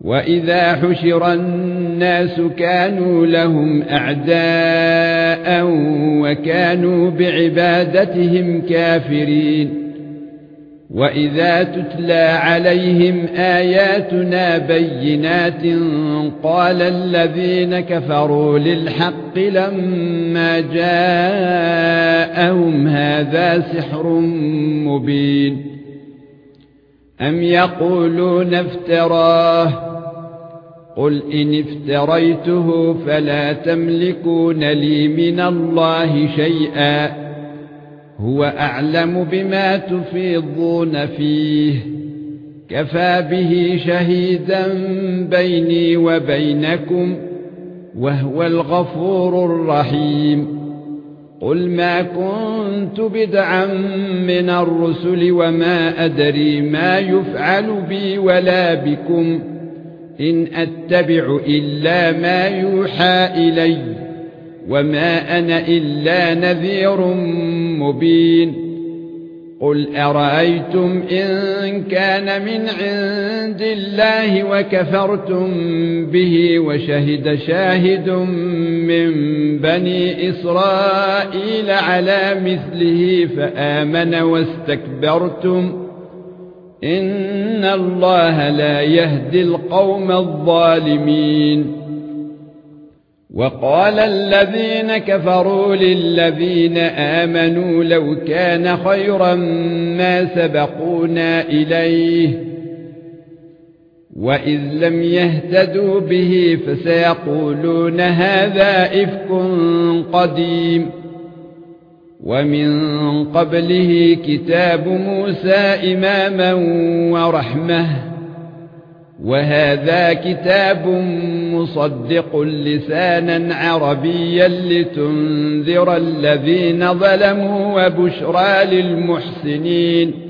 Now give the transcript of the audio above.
واذا حشر الناس كانوا لهم اعداء وكانوا بعبادتهم كافرين واذا تتلى عليهم اياتنا بينات قال الذين كفروا للحق لما جاءهم هذا سحر مبين ام يقولون افتراه قل ان افتريته فلا تملكون لي من الله شيئا هو اعلم بما تفيضون فيه كفى به شهيدا بيني وبينكم وهو الغفور الرحيم قل ما كنت بدعا من الرسل وما ادري ما يفعل بي ولا بكم إن أتبع إلا ما يوحى إلي وما أنا إلا نذير مبين قل أرأيتم إن كان من عند الله وكفرتم به وشهد شاهد من بني إسرائيل على مثله فآمن واستكبرتم ان الله لا يهدي القوم الظالمين. وقال الذين كفروا للذين امنوا لو كان خيرا ما سبقونا اليه واذ لم يهتدوا به فسيقولون هذا افك قديم. ومن قبله كتاب موسى إماما ورحمة. وهذا كتاب مصدق لسانا عربيا لتنذر الذين ظلموا وبشرى للمحسنين.